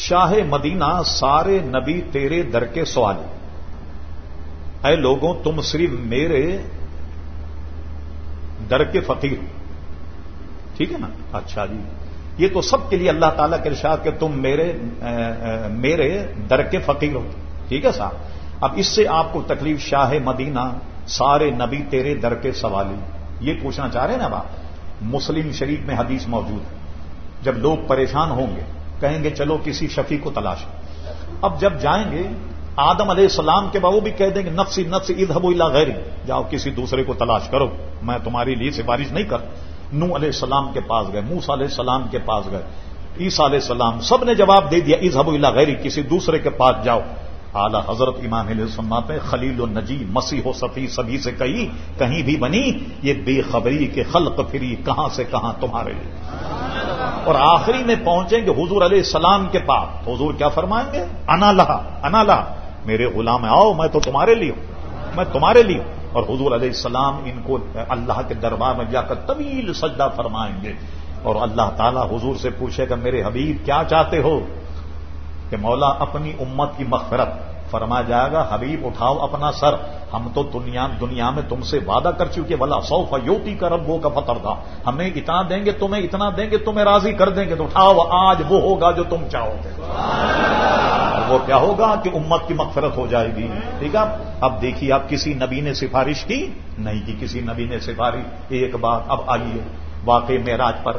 شاہ مدینہ سارے نبی تیرے در کے سوال اے لوگوں، تم صرف میرے در کے فقیر ٹھیک ہے نا؟ اچھا جی۔ یہ تو سب کے لیے اللہ تعالیٰ کے ارشاد کہ تم میرے میرے در کے فقیر ہو۔ ٹھیک ہے صاحب؟ اب اس سے آپ کو تکلیف شاہ مدینہ سارے نبی تیرے در کے سوالی یہ پوچھنا چاہ رہے ہیں نا آپ؟ مسلم شریف میں حدیث موجود ہے۔ جب لوگ پریشان ہوں گے کہیں گے چلو کسی شفیع کو تلاش۔ اب جب جائیں گے، آدم علیہ السلام کے بعد وہ بھی کہہ دیں گے، نفسی نفسی ادب اللہ غیر جاؤ کسی دوسرے کو تلاش کرو۔ میں تمہاری لیے سفارش نہیں کر۔ نو علیہ السلام کے پاس گئے موس علیہ السلام کے پاس گئے عیسا علیہ السلام، سب نے جواب دے دیا ازحب اللہ غیری، کسی دوسرے کے پاس جاؤ۔ اعلی حضرت امام علیہ السلام پہ خلیل النجی مسیح و صفی، سبھی سے کہی، کہیں بھی بنی، یہ بے خبری کے خلق پھری کہاں سے کہاں تمہارے لیے۔ اور آخری میں پہنچیں گے حضور علیہ السلام کے پاس۔ حضور کیا فرمائیں گے؟ انا لہا انا لہا، میرے غلام آؤ، میں تو تمہارے لیے ہوں، میں تمہارے لیے ہوں۔ اور حضور علیہ السلام ان کو اللہ کے دربار میں جا کر طویل سجدہ فرمائیں گے۔ اور اللہ تعالیٰ حضور سے پوچھے گا، میرے حبیب، کیا چاہتے ہو؟ کہ مولا اپنی امت کی مغفرت فرما جائے گا، حبیب، اٹھاؤ اپنا سر۔ ہم تو دنیا دنیا میں تم سے وعدہ کر چکے بلا سو فیوتی کا رب کا پتر تھا ہمیں اتنا دیں گے، تمہیں اتنا دیں گے، تمہیں راضی کر دیں گے۔ تو اٹھاؤ، آج وہ ہوگا جو تم چاہو گے۔ وہ کیا ہوگا کہ امت کی مغفرت ہو جائے گی۔ ٹھیک ہے؟ اب دیکھیے، اب کسی نبی نے سفارش کی؟ نہیں کی کسی نبی نے سفارش۔ ایک بات، اب آئیے واقع معراج پر۔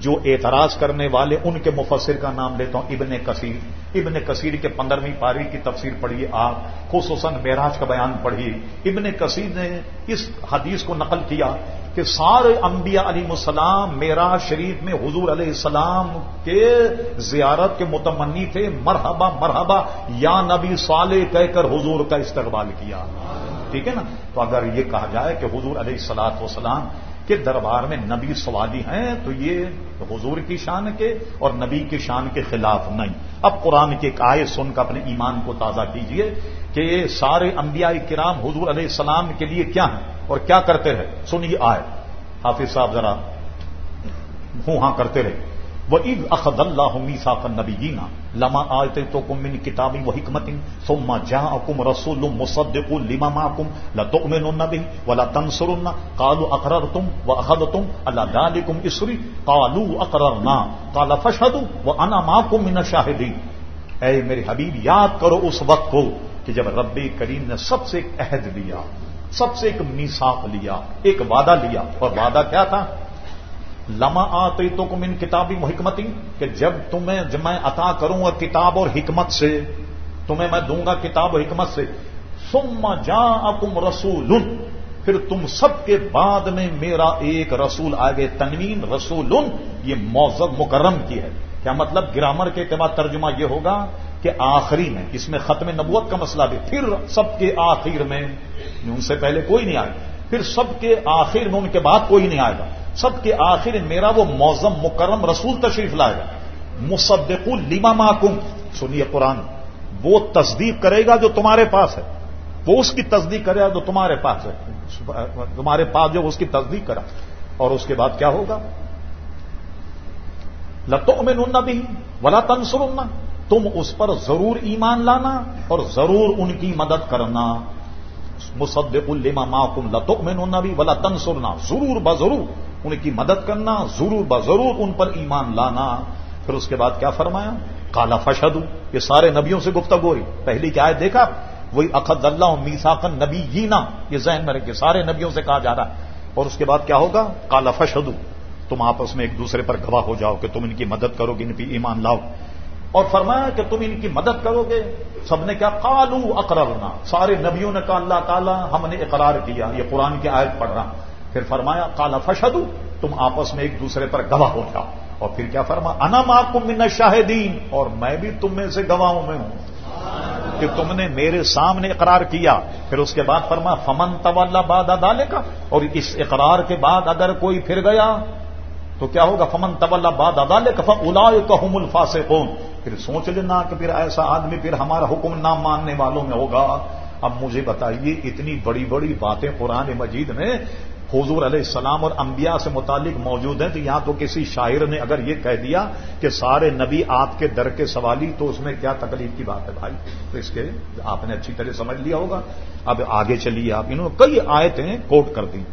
جو اعتراض کرنے والے، ان کے مفسر کا نام لیتا ہوں، ابن کثیر۔ ابن کثیر کے پندرہویں پاری کی تفسیر پڑھیے آپ، خصوصاً معراج کا بیان پڑھیے۔ ابن کثیر نے اس حدیث کو نقل کیا کہ سارے انبیاء علی السلام میرا شریف میں حضور علیہ السلام کے زیارت کے متمنی تھے۔ مرحبا مرحبا، یا نبی صالح کہہ کر حضور کا استقبال کیا۔ ٹھیک ہے نا؟ تو اگر یہ کہا جائے کہ حضور علیہ السلاط وسلام کہ دربار میں نبی سوادی ہیں، تو یہ حضور کی شان کے اور نبی کی شان کے خلاف نہیں۔ اب قرآن کے آئے سن کر اپنے ایمان کو تازہ کیجیے کہ سارے انبیاء کرام حضور علیہ السلام کے لیے کیا ہیں اور کیا کرتے رہے۔ سنیے آئے حافظ صاحب ذرا ہوں ہاں کرتے رہے۔ وہ عید اخد اللہ میسا نبی جینا لما آتے تو کم من کتابی و حکمت سما جا کم رسول مصدق لما کم لتو میں نبی ولا تنسر کالو اقرر تم و احد تم اللہ دال کم اسری کالو اقرر نا کالا فشد و انا ما کم من شاہدی اے میرے حبیب یاد کرو اس وقت کو کہ جب ربی کریم نے سب سے ایک عہد لیا، سب سے ایک میساک لیا، ایک وعدہ لیا اور وعدہ کیا تھا؟ لما آتے تو کم ان کتابی حکمتی، کہ جب تمہیں جب میں عطا کروں گا کتاب اور حکمت سے، تمہیں میں دوں گا کتاب و حکمت سے سم جا کم رسول، پھر تم سب کے بعد میں میرا ایک رسول آگے تنوین رسول، یہ موزب مکرم کی ہے۔ کیا مطلب گرامر کے اعتبار ترجمہ یہ ہوگا کہ آخری میں، اس میں ختم نبوت کا مسئلہ بھی، پھر سب کے آخر میں، ان سے پہلے کوئی نہیں آئے۔ پھر سب کے آخر میں ان کے بعد کوئی نہیں آئے گا۔ سب کے آخر میرا وہ موزم مکرم رسول تشریف لائے گا۔ مصدق الما محکم سنیے قرآن۔ وہ تصدیق کرے گا جو تمہارے پاس ہے۔ وہ اس کی تصدیق کرے گا جو تمہارے پاس ہے۔ تمہارے پاس جو اس کی تصدیق کرا۔ اور اس کے بعد کیا ہوگا؟ لتوں میں نہ بھی ولا تنسر تم اس پر ضرور ایمان لانا اور ضرور ان کی مدد کرنا۔ مصدق الما معکم۔ لتوں میں بھی ولا تنسرنا ضرور بضرور ان کی مدد کرنا، ضرور بضرور ان پر ایمان لانا۔ پھر اس کے بعد کیا فرمایا؟ کالا فشد یہ سارے نبیوں سے گفتگو ہوئی پہلی کیا ہے دیکھا؟ وہی اخد اللہ میساکن نبی جینا یہ ذہن میں رکھے سارے نبیوں سے کہا جا رہا ہے۔ اور اس کے بعد کیا ہوگا؟ کالا فشدو تم آپس میں ایک دوسرے پر گواہ ہو جاؤ کہ تم ان کی مدد کرو گے، ان پہ ایمان لاؤ۔ اور فرمایا کہ تم ان کی مدد کرو گے۔ سب نے کیا کالو اقررنا۔ سارے نبیوں نے کہا، اللہ تعالیٰ ہم نے اقرار کیا، یہ قرآن کی آیت پڑھ رہا پھر فرمایا کالا فشدو تم آپس میں ایک دوسرے پر گواہ ہو جاؤ۔ اور پھر کیا فرما، انا ماکم من شاہدین اور میں بھی تم میں سے گواہوں میں ہوں۔ کہ تم نے میرے سامنے اقرار کیا۔ پھر اس کے بعد فرما، فمن طول باد ڈالے کا اور اس اقرار کے بعد اگر کوئی پھر گیا، تو کیا ہوگا؟ فمن طول باد ادالے کا الا کہم الفاظ پھر سوچ لینا کہ پھر ایسا آدمی پھر ہمارا حکم نہ ماننے والوں میں ہوگا۔ اب مجھے بتائیے، اتنی بڑی بڑی باتیں قرآن مجید میں حضور علیہ السلام اور انبیاء سے متعلق موجود ہیں، تو یہاں تو کسی شاعر نے اگر یہ کہہ دیا کہ سارے نبی آپ کے در کے سوالی، تو اس میں کیا تکلیف کی بات ہے بھائی؟ تو اس کے آپ نے اچھی طرح سمجھ لیا ہوگا۔ اب آگے چلیے آپ، انہوں نے کئی آیتیں کوٹ کر دیں۔